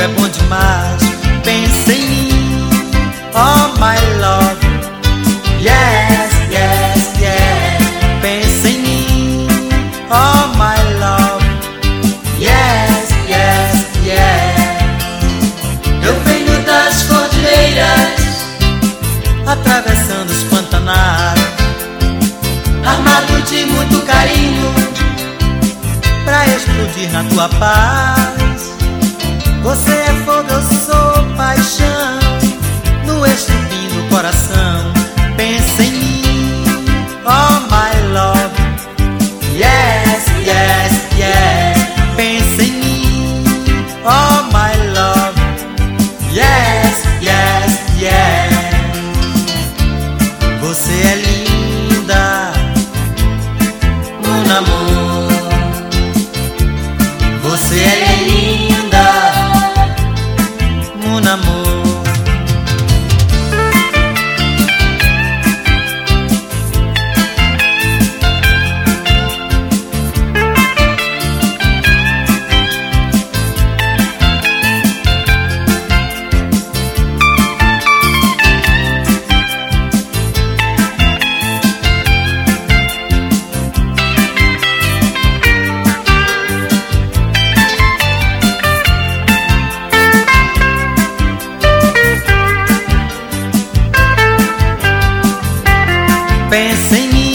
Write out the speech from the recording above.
é bom demais. Pensa em mim, oh my love. Yes, yes, yes. Pensa em mim, oh my love. Yes, yes, yes. Eu venho das cordilheiras, atravessando os pantanais, armado de muito carinho, pra explodir na tua paz. Você é fogo, eu sou paixão, no estupim do coração. Pensa em mim, Pensa em mim